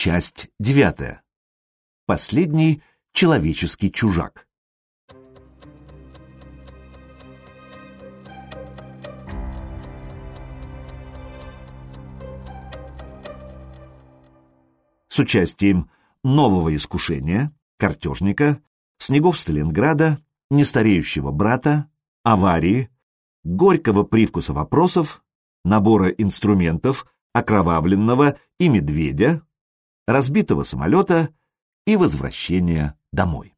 Часть девятая. Последний человеческий чужак. С участием нового искушения, картежника, снегов Сталинграда, нестареющего брата, аварии, горького привкуса вопросов, набора инструментов, окровавленного и медведя, разбитого самолета и возвращения домой.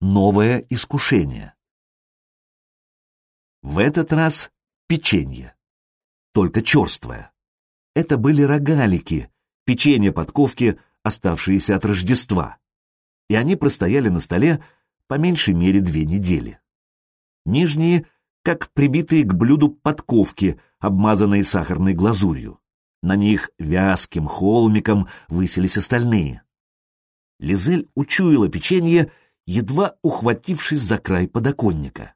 Новое искушение. В этот раз печенье, только черствое. Это были рогалики, печенье-подковки, оставшиеся от Рождества, и они простояли на столе по меньшей мере две недели. Нижние, как прибитые к блюду подковки, обмазанные сахарной глазурью. На них вязким холмиком высились остальные. Лизель учуяла печенье, едва ухватившись за край подоконника.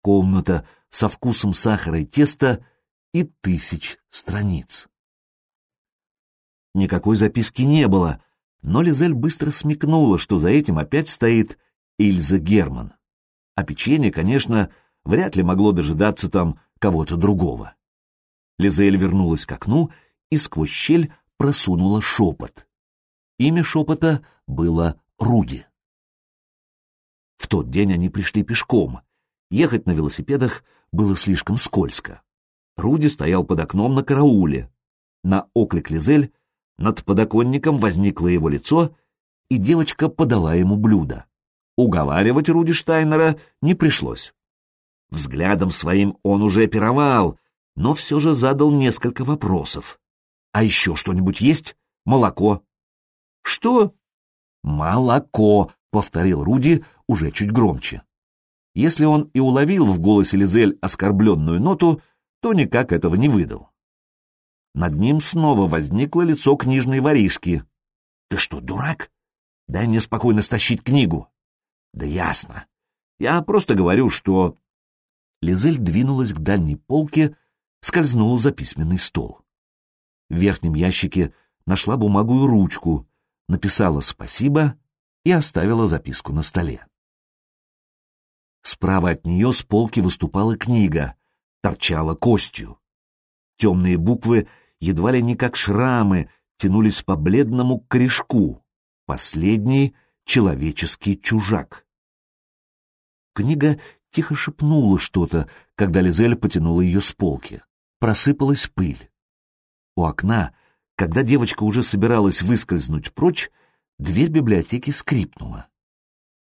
Комната со вкусом сахара и теста и тысяч страниц. Никакой записки не было, но Лизель быстро смекнула, что за этим опять стоит Ильза Герман. А печенье, конечно, вряд ли могло дожидаться там кого-то другого. Лизель вернулась к окну и сквозь щель просунула шепот. Имя шепота было Руди. В тот день они пришли пешком. Ехать на велосипедах было слишком скользко. Руди стоял под окном на карауле. На оклик Лизель над подоконником возникло его лицо, и девочка подала ему блюдо. Уговаривать Руди Штайнера не пришлось. Взглядом своим он уже пировал, но все же задал несколько вопросов. «А еще что-нибудь есть? Молоко?» «Что?» «Молоко», — повторил Руди уже чуть громче. Если он и уловил в голосе Лизель оскорбленную ноту, то никак этого не выдал. Над ним снова возникло лицо книжной воришки. «Ты что, дурак? Дай мне спокойно стащить книгу». «Да ясно. Я просто говорю, что...» Лизель двинулась к дальней полке, скользнула за письменный стол. В верхнем ящике нашла бумагу и ручку, написала «спасибо» и оставила записку на столе. Справа от нее с полки выступала книга, торчала костью. Темные буквы едва ли не как шрамы, тянулись по бледному корешку. Последний человеческий чужак. Книга тихо шепнула что-то, когда Лизель потянула ее с полки. Просыпалась пыль. У окна, когда девочка уже собиралась выскользнуть прочь, дверь библиотеки скрипнула.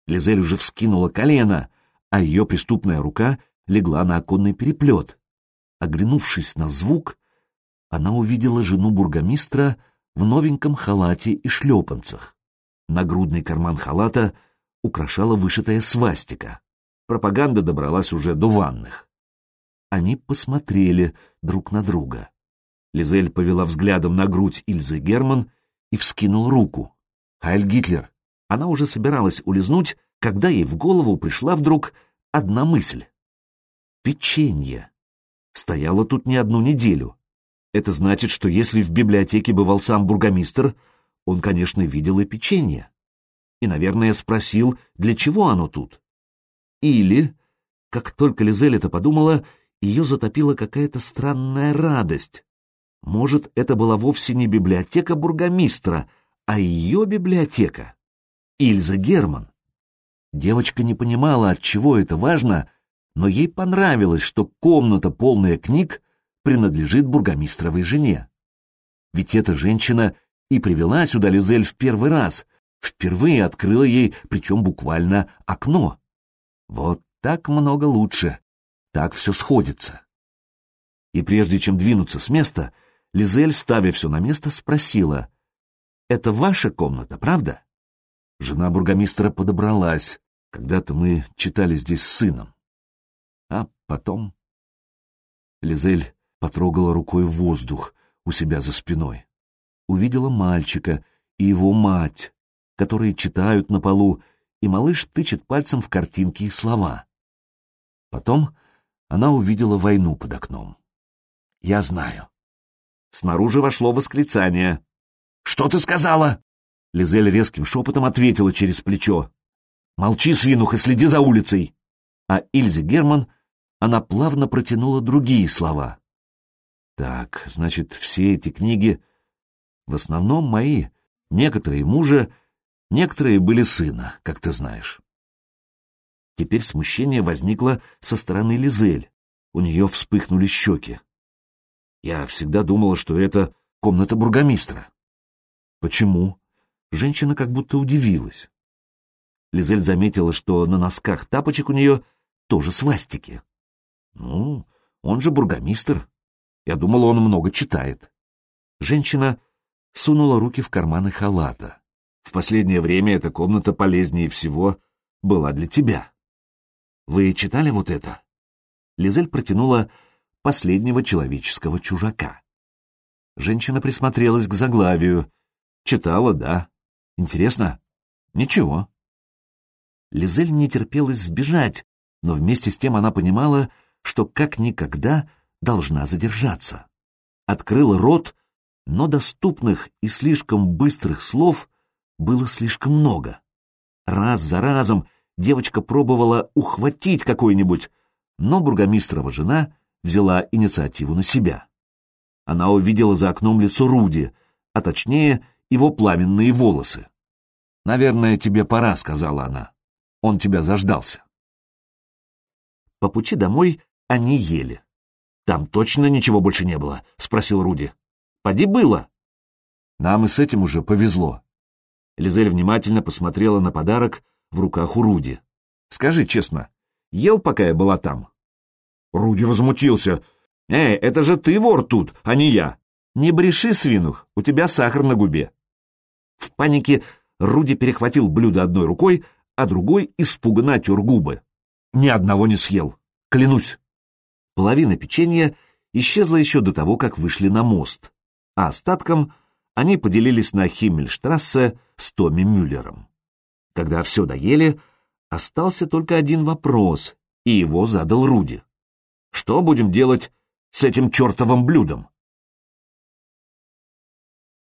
Лизель уже вскинула колено, а ее преступная рука легла на оконный переплет. Оглянувшись на звук, она увидела жену бургомистра в новеньком халате и шлепанцах. Нагрудный карман халата украшала вышитая свастика. Пропаганда добралась уже до ванных. Они посмотрели друг на друга. Лизель повела взглядом на грудь Ильзы Герман и вскинул руку. «Хайль Гитлер!» Она уже собиралась улизнуть, когда ей в голову пришла вдруг одна мысль. Печенье. Стояло тут не одну неделю. Это значит, что если в библиотеке бывал сам бургомистр, он, конечно, видел и печенье. И, наверное, спросил, для чего оно тут. Или, как только Лизель это подумала, ее затопила какая-то странная радость. Может, это была вовсе не библиотека бургомистра, а ее библиотека. Ильза Герман. Девочка не понимала, от чего это важно, но ей понравилось, что комната, полная книг, принадлежит бургомистровой жене. Ведь эта женщина и привела сюда Лизель в первый раз, впервые открыла ей, причем буквально, окно. Вот так много лучше, так все сходится. И прежде чем двинуться с места, Лизель, ставя все на место, спросила, «Это ваша комната, правда?» Жена бургомистра подобралась. Когда-то мы читали здесь с сыном. А потом... Лизель потрогала рукой воздух у себя за спиной. Увидела мальчика и его мать, которые читают на полу, и малыш тычет пальцем в картинки и слова. Потом она увидела войну под окном. «Я знаю». Снаружи вошло восклицание. Что ты сказала?» Лизель резким шепотом ответила через плечо. «Молчи, свинуха, следи за улицей!» А Ильзе Герман, она плавно протянула другие слова. «Так, значит, все эти книги в основном мои, некоторые мужа, некоторые были сына, как ты знаешь». Теперь смущение возникло со стороны Лизель. У нее вспыхнули щеки. Я всегда думала, что это комната бургомистра. Почему? Женщина как будто удивилась. Лизель заметила, что на носках тапочек у нее тоже свастики. Ну, он же бургомистр. Я думала, он много читает. Женщина сунула руки в карманы халата. В последнее время эта комната полезнее всего была для тебя. Вы читали вот это? Лизель протянула последнего человеческого чужака. Женщина присмотрелась к заглавию. Читала, да. Интересно? Ничего. Лизель не терпелась сбежать, но вместе с тем она понимала, что как никогда должна задержаться. Открыла рот, но доступных и слишком быстрых слов было слишком много. Раз за разом девочка пробовала ухватить какой-нибудь, но бургомистрова жена взяла инициативу на себя. Она увидела за окном лицо Руди, а точнее его пламенные волосы. «Наверное, тебе пора», — сказала она. «Он тебя заждался». По пути домой они ели. «Там точно ничего больше не было?» — спросил Руди. «Поди было». «Нам и с этим уже повезло». Лизель внимательно посмотрела на подарок в руках у Руди. «Скажи честно, ел, пока я была там?» Руди возмутился. «Эй, это же ты вор тут, а не я!» «Не бреши, свинух, у тебя сахар на губе!» В панике Руди перехватил блюдо одной рукой, а другой испуганно отер губы. Ни одного не съел, клянусь. Половина печенья исчезла еще до того, как вышли на мост, а остатком они поделились на Химмельштрассе с Томми Мюллером. Когда все доели, остался только один вопрос, и его задал Руди. Что будем делать с этим чертовым блюдом?